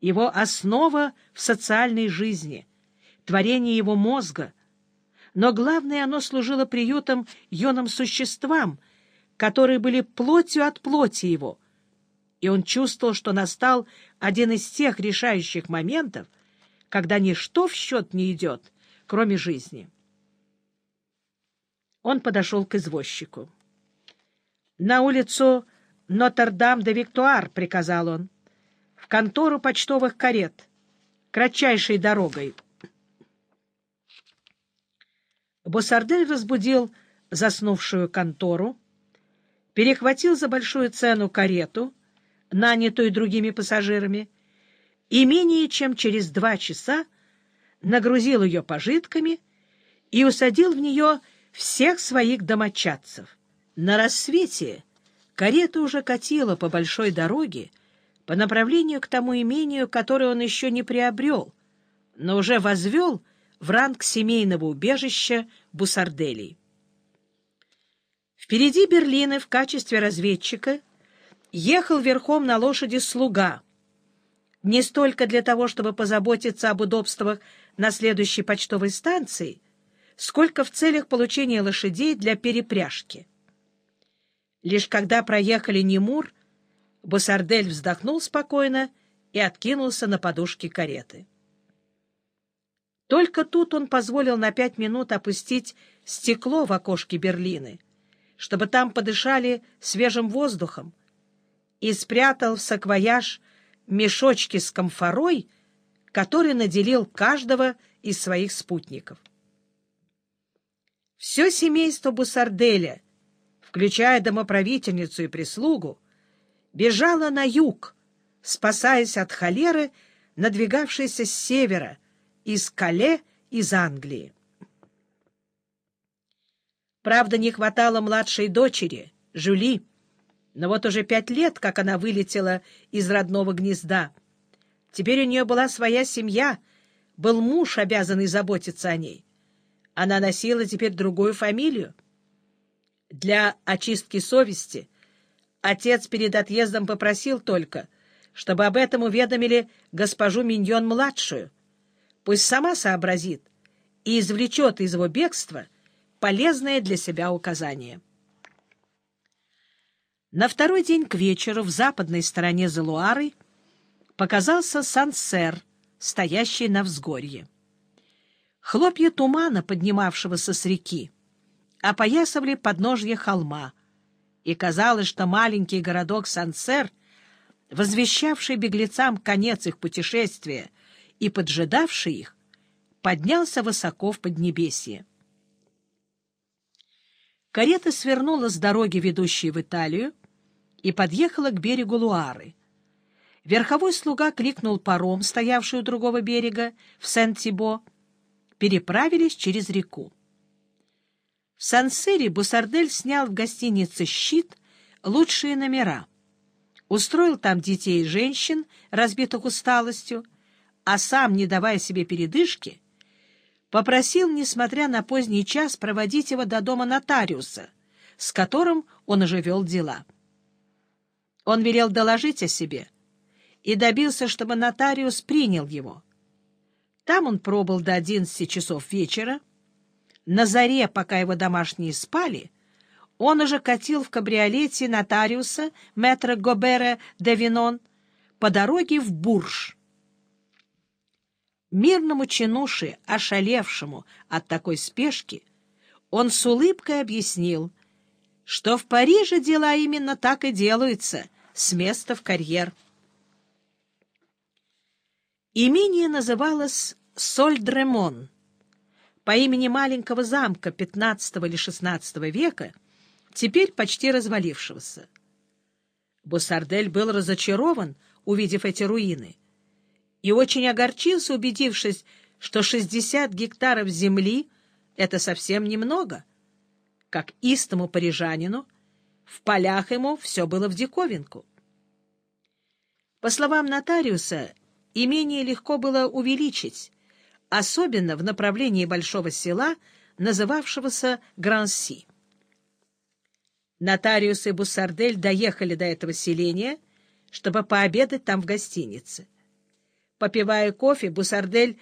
его основа в социальной жизни, творение его мозга. Но главное, оно служило приютом юным существам, которые были плотью от плоти его, и он чувствовал, что настал один из тех решающих моментов, когда ничто в счет не идет, кроме жизни. Он подошел к извозчику. — На улицу Нотр-Дам-де-Виктуар, — приказал он, — в контору почтовых карет, кратчайшей дорогой. Босардель разбудил заснувшую контору, перехватил за большую цену карету, нанятую другими пассажирами, и менее чем через два часа нагрузил ее пожитками и усадил в нее всех своих домочадцев. На рассвете карета уже катила по большой дороге по направлению к тому имению, которое он еще не приобрел, но уже возвел в ранг семейного убежища Бусарделей. Впереди Берлины в качестве разведчика ехал верхом на лошади слуга, не столько для того, чтобы позаботиться об удобствах на следующей почтовой станции, сколько в целях получения лошадей для перепряжки. Лишь когда проехали Немур, Босардель вздохнул спокойно и откинулся на подушки кареты. Только тут он позволил на пять минут опустить стекло в окошке Берлины, чтобы там подышали свежим воздухом, и спрятал в саквояж мешочки с комфорой, который наделил каждого из своих спутников. Все семейство Бусарделя, включая домоправительницу и прислугу, бежало на юг, спасаясь от холеры, надвигавшейся с севера, из Кале, из Англии. Правда, не хватало младшей дочери, Жюли, но вот уже пять лет, как она вылетела из родного гнезда. Теперь у нее была своя семья, был муж, обязанный заботиться о ней. Она носила теперь другую фамилию. Для очистки совести отец перед отъездом попросил только, чтобы об этом уведомили госпожу Миньон-младшую. Пусть сама сообразит и извлечет из его бегства полезное для себя указание. На второй день к вечеру в западной стороне Залуары показался Сансер, стоящий на взгорье. Хлопья тумана, поднимавшегося с реки, опоясывали подножье холма, и казалось, что маленький городок Сансер, возвещавший беглецам конец их путешествия и поджидавший их, поднялся высоко в Поднебесье. Карета свернула с дороги, ведущей в Италию, и подъехала к берегу Луары. Верховой слуга кликнул паром, стоявший у другого берега, в Сен-Тибо, переправились через реку. В Сансере Бусардель снял в гостинице «Щит» лучшие номера, устроил там детей и женщин, разбитых усталостью, а сам, не давая себе передышки, попросил, несмотря на поздний час, проводить его до дома нотариуса, с которым он уже вел дела. Он велел доложить о себе и добился, чтобы нотариус принял его — там он пробыл до одиннадцати часов вечера. На заре, пока его домашние спали, он уже катил в кабриолете нотариуса мэтра Гобера де Винон по дороге в Бурж. Мирному чинуше, ошалевшему от такой спешки, он с улыбкой объяснил, что в Париже дела именно так и делаются, с места в карьер. Имение называлось Соль-Дремон по имени маленького замка XV или XVI века, теперь почти развалившегося. Бусардель был разочарован, увидев эти руины, и очень огорчился, убедившись, что 60 гектаров земли — это совсем немного. Как истому парижанину, в полях ему все было в диковинку. По словам нотариуса, имение легко было увеличить, особенно в направлении большого села, называвшегося Гранси. Нотариус и Буссардель доехали до этого селения, чтобы пообедать там в гостинице. Попивая кофе, Бусардель